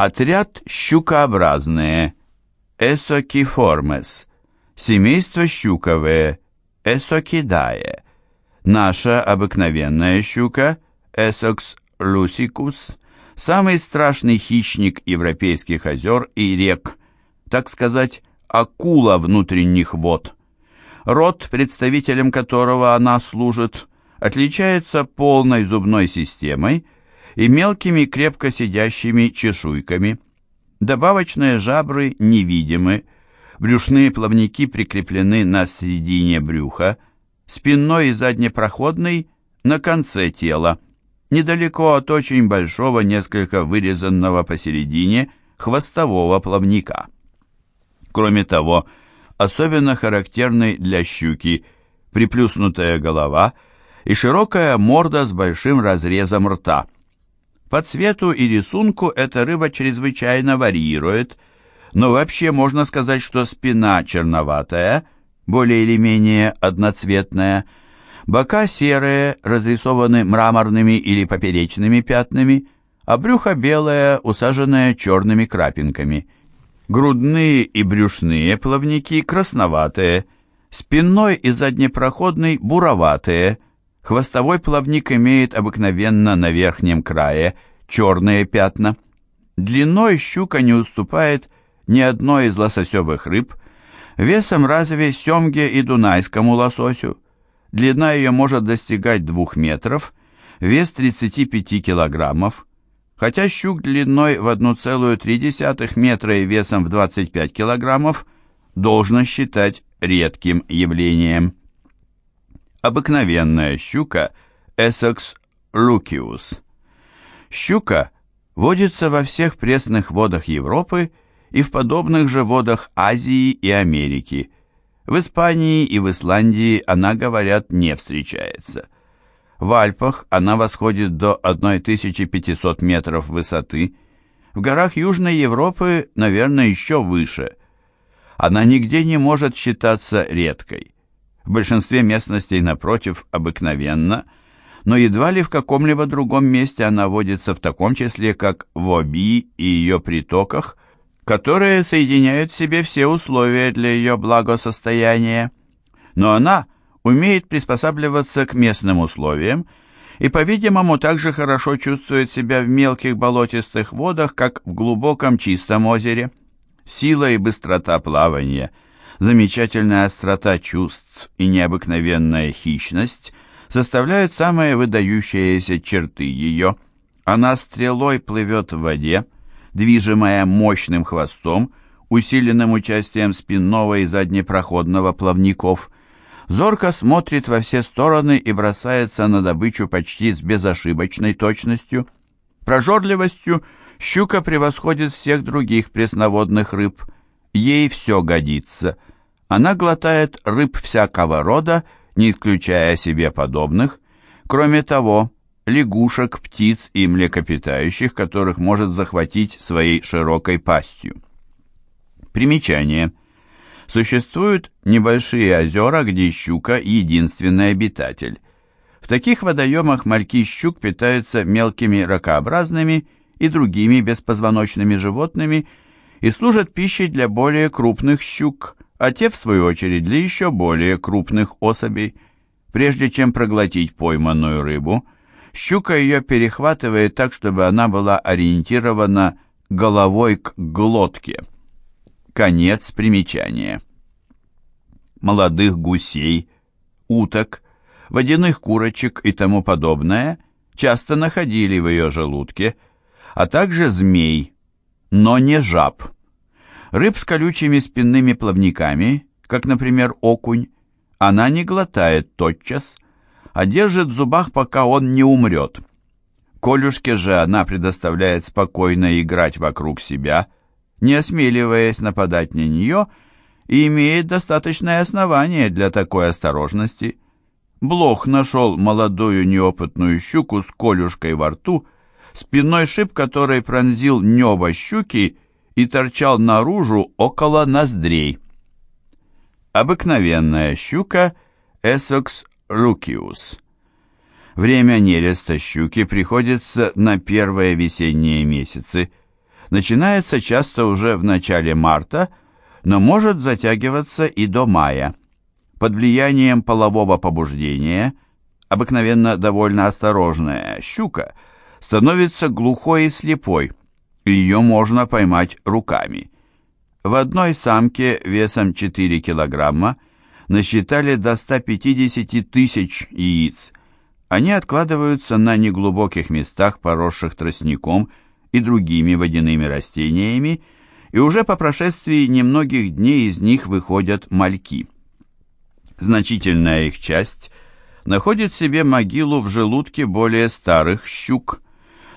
Отряд щукообразные, Эсокиформес, семейство щуковые, Эсокидае, наша обыкновенная щука, Эсокс лусикус, самый страшный хищник европейских озер и рек, так сказать, акула внутренних вод. Род, представителем которого она служит, отличается полной зубной системой и мелкими крепко сидящими чешуйками. Добавочные жабры невидимы, брюшные плавники прикреплены на середине брюха, спинной и заднепроходный на конце тела, недалеко от очень большого, несколько вырезанного посередине, хвостового плавника. Кроме того, особенно характерной для щуки приплюснутая голова и широкая морда с большим разрезом рта. По цвету и рисунку эта рыба чрезвычайно варьирует, но вообще можно сказать, что спина черноватая, более или менее одноцветная, бока серые, разрисованы мраморными или поперечными пятнами, а брюхо белое, усаженное черными крапинками – Грудные и брюшные плавники красноватые, спинной и заднепроходный буроватые, хвостовой плавник имеет обыкновенно на верхнем крае черные пятна. Длиной щука не уступает ни одной из лососевых рыб, весом разве семге и дунайскому лососю. Длина ее может достигать двух метров, вес 35 килограммов, Хотя щук длиной в 1,3 метра и весом в 25 килограммов должно считать редким явлением. Обыкновенная щука Essex lucius. Щука водится во всех пресных водах Европы и в подобных же водах Азии и Америки. В Испании и в Исландии она, говорят, не встречается. В Альпах она восходит до 1500 метров высоты, в горах Южной Европы, наверное, еще выше. Она нигде не может считаться редкой. В большинстве местностей, напротив, обыкновенно, но едва ли в каком-либо другом месте она водится в таком числе, как в Оби и ее притоках, которые соединяют в себе все условия для ее благосостояния. Но она – умеет приспосабливаться к местным условиям и, по-видимому, также хорошо чувствует себя в мелких болотистых водах, как в глубоком чистом озере. Сила и быстрота плавания, замечательная острота чувств и необыкновенная хищность составляют самые выдающиеся черты ее. Она стрелой плывет в воде, движимая мощным хвостом, усиленным участием спинного и заднепроходного плавников – зорко смотрит во все стороны и бросается на добычу почти с безошибочной точностью. Прожорливостью щука превосходит всех других пресноводных рыб. Ей все годится. Она глотает рыб всякого рода, не исключая себе подобных. Кроме того, лягушек, птиц и млекопитающих, которых может захватить своей широкой пастью. Примечание. Существуют небольшие озера, где щука – единственный обитатель. В таких водоемах мальки щук питаются мелкими ракообразными и другими беспозвоночными животными и служат пищей для более крупных щук, а те, в свою очередь, для еще более крупных особей. Прежде чем проглотить пойманную рыбу, щука ее перехватывает так, чтобы она была ориентирована головой к глотке. Конец примечания. Молодых гусей, уток, водяных курочек и тому подобное часто находили в ее желудке, а также змей, но не жаб. Рыб с колючими спинными плавниками, как, например, окунь, она не глотает тотчас, а держит в зубах, пока он не умрет. Колюшке же она предоставляет спокойно играть вокруг себя – не осмеливаясь нападать на нее, и имеет достаточное основание для такой осторожности. Блох нашел молодую неопытную щуку с колюшкой во рту, спинной шип которой пронзил небо щуки и торчал наружу около ноздрей. Обыкновенная щука Essex lucius. Время нереста щуки приходится на первые весенние месяцы – начинается часто уже в начале марта, но может затягиваться и до мая. Под влиянием полового побуждения, обыкновенно довольно осторожная щука, становится глухой и слепой, ее можно поймать руками. В одной самке весом 4 килограмма насчитали до 150 тысяч яиц. Они откладываются на неглубоких местах, поросших тростником и другими водяными растениями, и уже по прошествии немногих дней из них выходят мальки. Значительная их часть находит себе могилу в желудке более старых щук.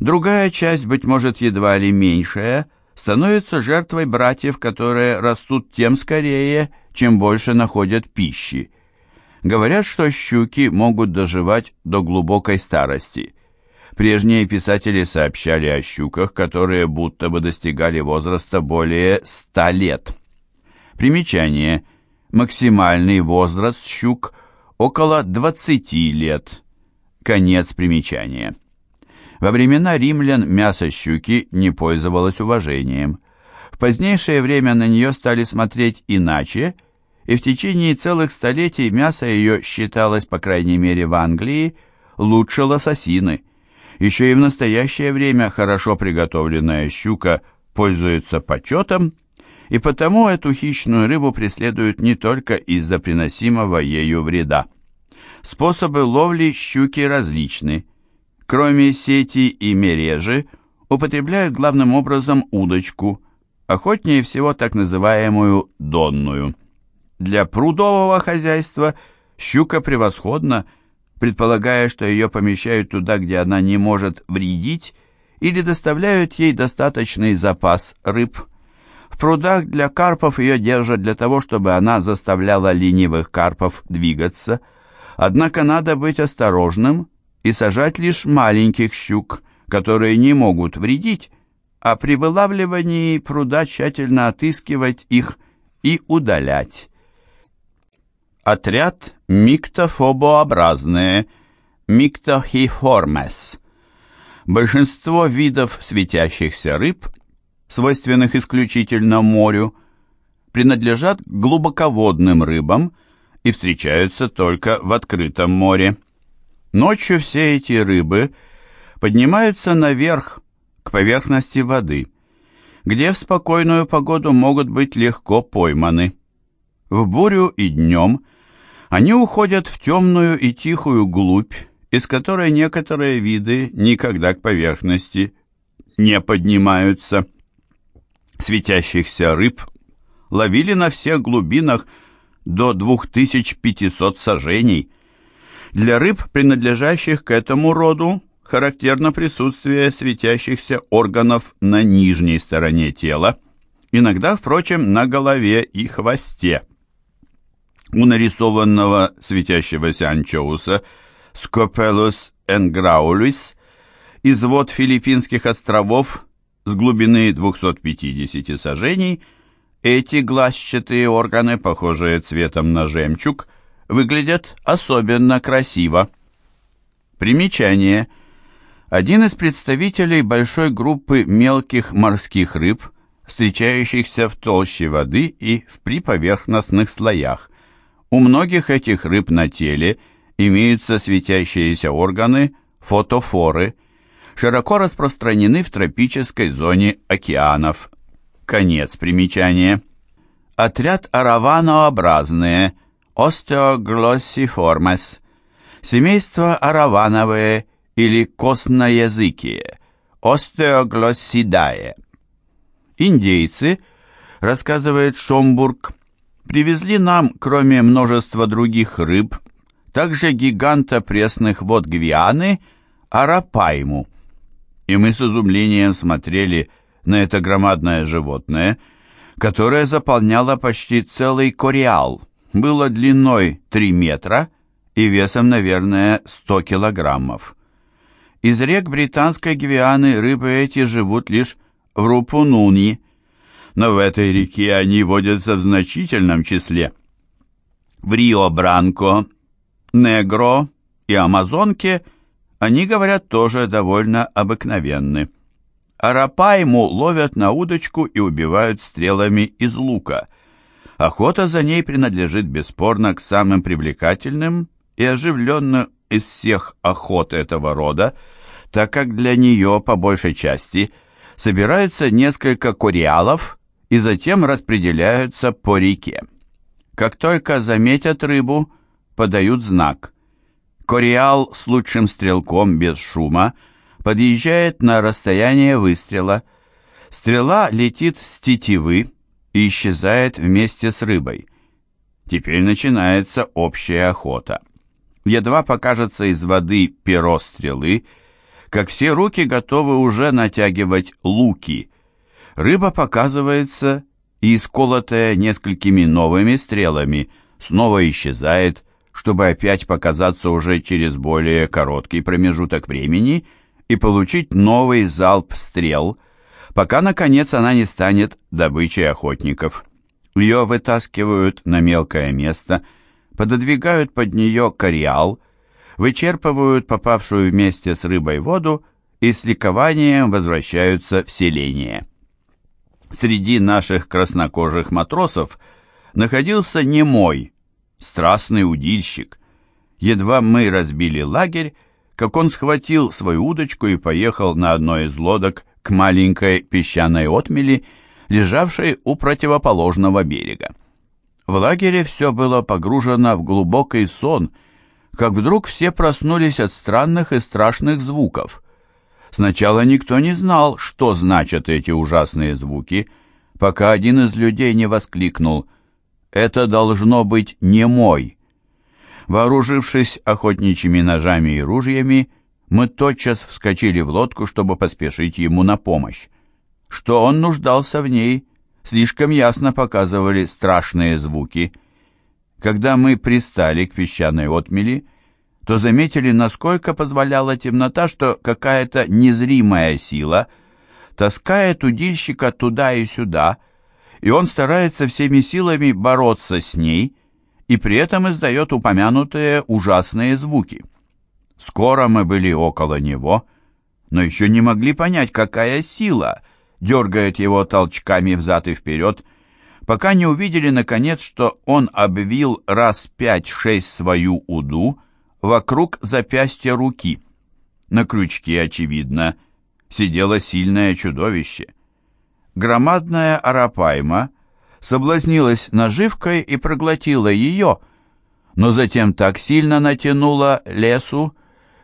Другая часть, быть может, едва ли меньшая, становится жертвой братьев, которые растут тем скорее, чем больше находят пищи. Говорят, что щуки могут доживать до глубокой старости. Прежние писатели сообщали о щуках, которые будто бы достигали возраста более 100 лет. Примечание. Максимальный возраст щук около 20 лет. Конец примечания. Во времена римлян мясо щуки не пользовалось уважением. В позднейшее время на нее стали смотреть иначе, и в течение целых столетий мясо ее считалось, по крайней мере в Англии, лучше лососины. Еще и в настоящее время хорошо приготовленная щука пользуется почетом, и потому эту хищную рыбу преследуют не только из-за приносимого ею вреда. Способы ловли щуки различны. Кроме сети и мережи, употребляют главным образом удочку, охотнее всего так называемую донную. Для прудового хозяйства щука превосходна – предполагая, что ее помещают туда, где она не может вредить, или доставляют ей достаточный запас рыб. В прудах для карпов ее держат для того, чтобы она заставляла ленивых карпов двигаться. Однако надо быть осторожным и сажать лишь маленьких щук, которые не могут вредить, а при вылавливании пруда тщательно отыскивать их и удалять. Отряд миктофобообразные, миктохиформес. Большинство видов светящихся рыб, свойственных исключительно морю, принадлежат глубоководным рыбам и встречаются только в открытом море. Ночью все эти рыбы поднимаются наверх, к поверхности воды, где в спокойную погоду могут быть легко пойманы. В бурю и днем – они уходят в темную и тихую глубь, из которой некоторые виды никогда к поверхности не поднимаются. Светящихся рыб ловили на всех глубинах до 2500 сажений. Для рыб, принадлежащих к этому роду, характерно присутствие светящихся органов на нижней стороне тела, иногда, впрочем, на голове и хвосте. У нарисованного светящегося анчоуса Scopelus engraulus из вод Филиппинских островов с глубины 250 сажений эти глазчатые органы, похожие цветом на жемчуг, выглядят особенно красиво. Примечание. Один из представителей большой группы мелких морских рыб, встречающихся в толще воды и в приповерхностных слоях – у многих этих рыб на теле имеются светящиеся органы, фотофоры, широко распространены в тропической зоне океанов. Конец примечания. Отряд араванообразные, остеоглоссиформес, семейство аравановые или костноязыкие, остеоглоссидае. Индейцы, рассказывает Шомбург, привезли нам, кроме множества других рыб, также гиганта пресных вод Гвианы, арапайму. И мы с изумлением смотрели на это громадное животное, которое заполняло почти целый кориал, было длиной 3 метра и весом, наверное, 100 килограммов. Из рек британской Гвианы рыбы эти живут лишь в Рупунуни, но в этой реке они водятся в значительном числе. В Рио-Бранко, Негро и Амазонке они, говорят, тоже довольно обыкновенны. Арапайму ловят на удочку и убивают стрелами из лука. Охота за ней принадлежит бесспорно к самым привлекательным и оживленным из всех охот этого рода, так как для нее, по большей части, собираются несколько кориалов и затем распределяются по реке. Как только заметят рыбу, подают знак. Кориал с лучшим стрелком без шума подъезжает на расстояние выстрела. Стрела летит с тетивы и исчезает вместе с рыбой. Теперь начинается общая охота. Едва покажется из воды перо стрелы, как все руки готовы уже натягивать луки. Рыба показывается и, исколотая несколькими новыми стрелами, снова исчезает, чтобы опять показаться уже через более короткий промежуток времени и получить новый залп стрел, пока, наконец, она не станет добычей охотников. Ее вытаскивают на мелкое место, пододвигают под нее кориал, вычерпывают попавшую вместе с рыбой воду и с ликованием возвращаются в селение. Среди наших краснокожих матросов находился немой, страстный удильщик. Едва мы разбили лагерь, как он схватил свою удочку и поехал на одной из лодок к маленькой песчаной отмели, лежавшей у противоположного берега. В лагере все было погружено в глубокий сон, как вдруг все проснулись от странных и страшных звуков. Сначала никто не знал, что значат эти ужасные звуки, пока один из людей не воскликнул «Это должно быть не мой». Вооружившись охотничьими ножами и ружьями, мы тотчас вскочили в лодку, чтобы поспешить ему на помощь. Что он нуждался в ней, слишком ясно показывали страшные звуки. Когда мы пристали к песчаной отмели, то заметили, насколько позволяла темнота, что какая-то незримая сила таскает удильщика туда и сюда, и он старается всеми силами бороться с ней, и при этом издает упомянутые ужасные звуки. Скоро мы были около него, но еще не могли понять, какая сила дергает его толчками взад и вперед, пока не увидели, наконец, что он обвил раз пять-шесть свою уду вокруг запястья руки. На крючке, очевидно, сидело сильное чудовище. Громадная арапайма соблазнилась наживкой и проглотила ее, но затем так сильно натянула лесу,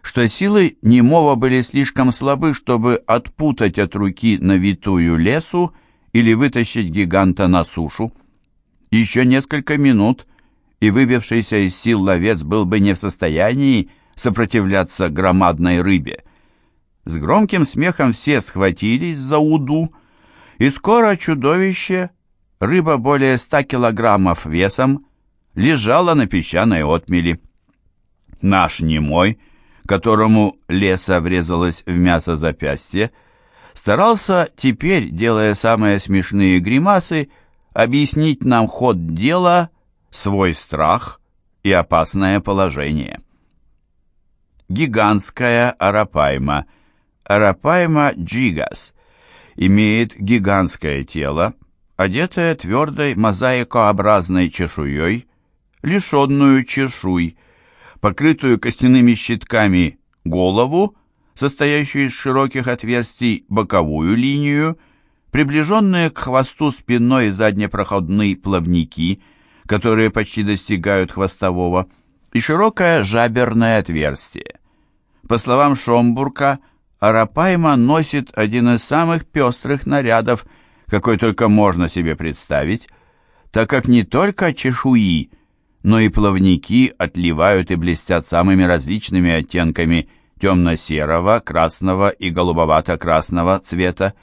что силы немого были слишком слабы, чтобы отпутать от руки навитую лесу или вытащить гиганта на сушу. Еще несколько минут, и выбившийся из сил ловец был бы не в состоянии сопротивляться громадной рыбе. С громким смехом все схватились за уду, и скоро чудовище, рыба более ста килограммов весом, лежала на песчаной отмели. Наш немой — которому леса врезалась в мясо запястье, старался теперь, делая самые смешные гримасы, объяснить нам ход дела, свой страх и опасное положение. Гигантская арапайма, арапайма джигас, имеет гигантское тело, одетое твердой мозаикообразной чешуей, лишенную чешуй, покрытую костяными щитками голову, состоящую из широких отверстий боковую линию, приближенные к хвосту спинной и заднепроходные плавники, которые почти достигают хвостового, и широкое жаберное отверстие. По словам Шомбурка, Арапайма носит один из самых пестрых нарядов, какой только можно себе представить, так как не только чешуи – но и плавники отливают и блестят самыми различными оттенками темно-серого, красного и голубовато-красного цвета.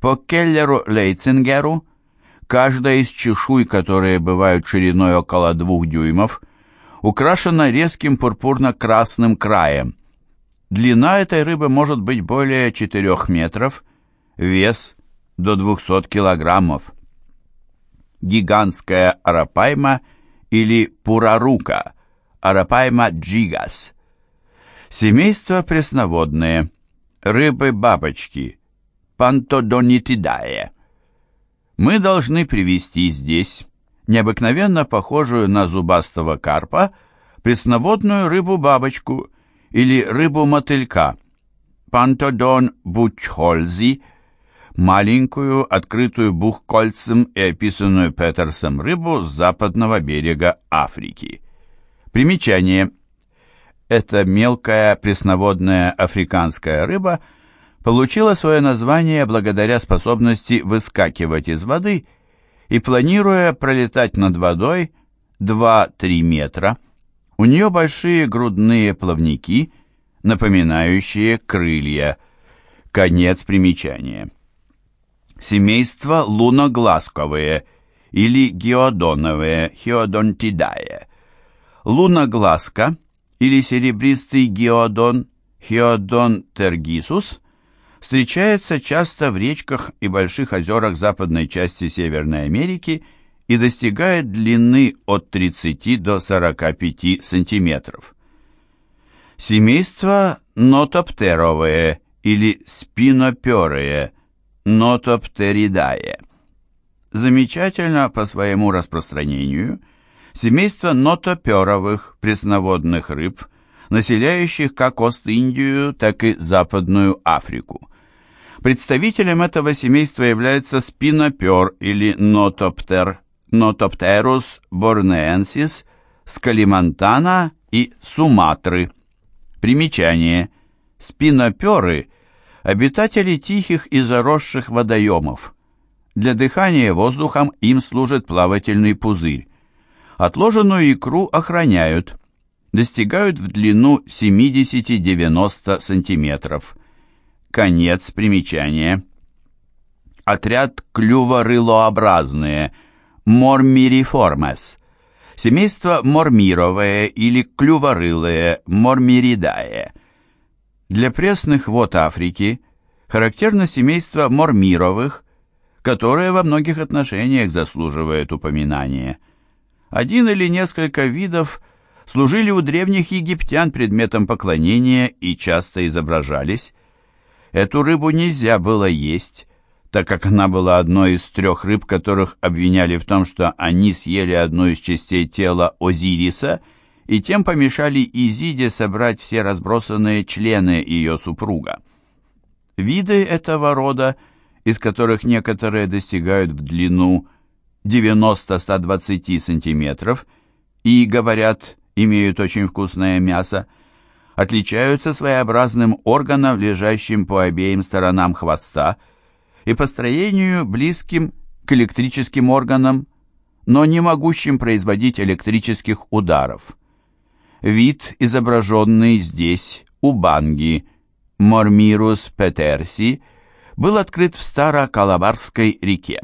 По Келлеру Лейцингеру каждая из чешуй, которые бывают шириной около двух дюймов, украшена резким пурпурно-красным краем. Длина этой рыбы может быть более 4 метров, вес до 200 килограммов. Гигантская арапайма – или пурарука, арапайма джигас. Семейство пресноводные, рыбы-бабочки, Пантодонитидае. Мы должны привести здесь необыкновенно похожую на зубастого карпа пресноводную рыбу-бабочку или рыбу-мотылька Пантодон бучхользи, маленькую, открытую бухкольцем и описанную Петерсом рыбу с западного берега Африки. Примечание. Эта мелкая пресноводная африканская рыба получила свое название благодаря способности выскакивать из воды и, планируя пролетать над водой 2-3 метра, у нее большие грудные плавники, напоминающие крылья. Конец примечания. Семейство луноглазковые или геодоновые, хиодонтидае. Луноглазка или серебристый геодон, хиодон тергисус, встречается часто в речках и больших озерах западной части Северной Америки и достигает длины от 30 до 45 сантиметров. Семейство нотоптеровые или спиноперые, нотоптеридае. Замечательно по своему распространению семейство нотоперовых пресноводных рыб, населяющих как Ост-Индию, так и Западную Африку. Представителем этого семейства является спинопер или нотоптер, нотоптерус борнеенсис с Калимантана и Суматры. Примечание. Спиноперы – обитатели тихих и заросших водоемов. Для дыхания воздухом им служит плавательный пузырь. Отложенную икру охраняют. Достигают в длину 70-90 сантиметров. Конец примечания. Отряд клюворылообразные – Мормириформес Семейство мормировое или клюворылое мормиридае. Для пресных вод Африки характерно семейство мормировых, которое во многих отношениях заслуживает упоминания. Один или несколько видов служили у древних египтян предметом поклонения и часто изображались. Эту рыбу нельзя было есть, так как она была одной из трех рыб, которых обвиняли в том, что они съели одну из частей тела Озириса и тем помешали Изиде собрать все разбросанные члены ее супруга. Виды этого рода, из которых некоторые достигают в длину 90-120 сантиметров и, говорят, имеют очень вкусное мясо, отличаются своеобразным органом, лежащим по обеим сторонам хвоста, и по строению близким к электрическим органам, но не могущим производить электрических ударов. Вид, изображенный здесь, у банги, Мормирус петерси, был открыт в Старо-Калабарской реке.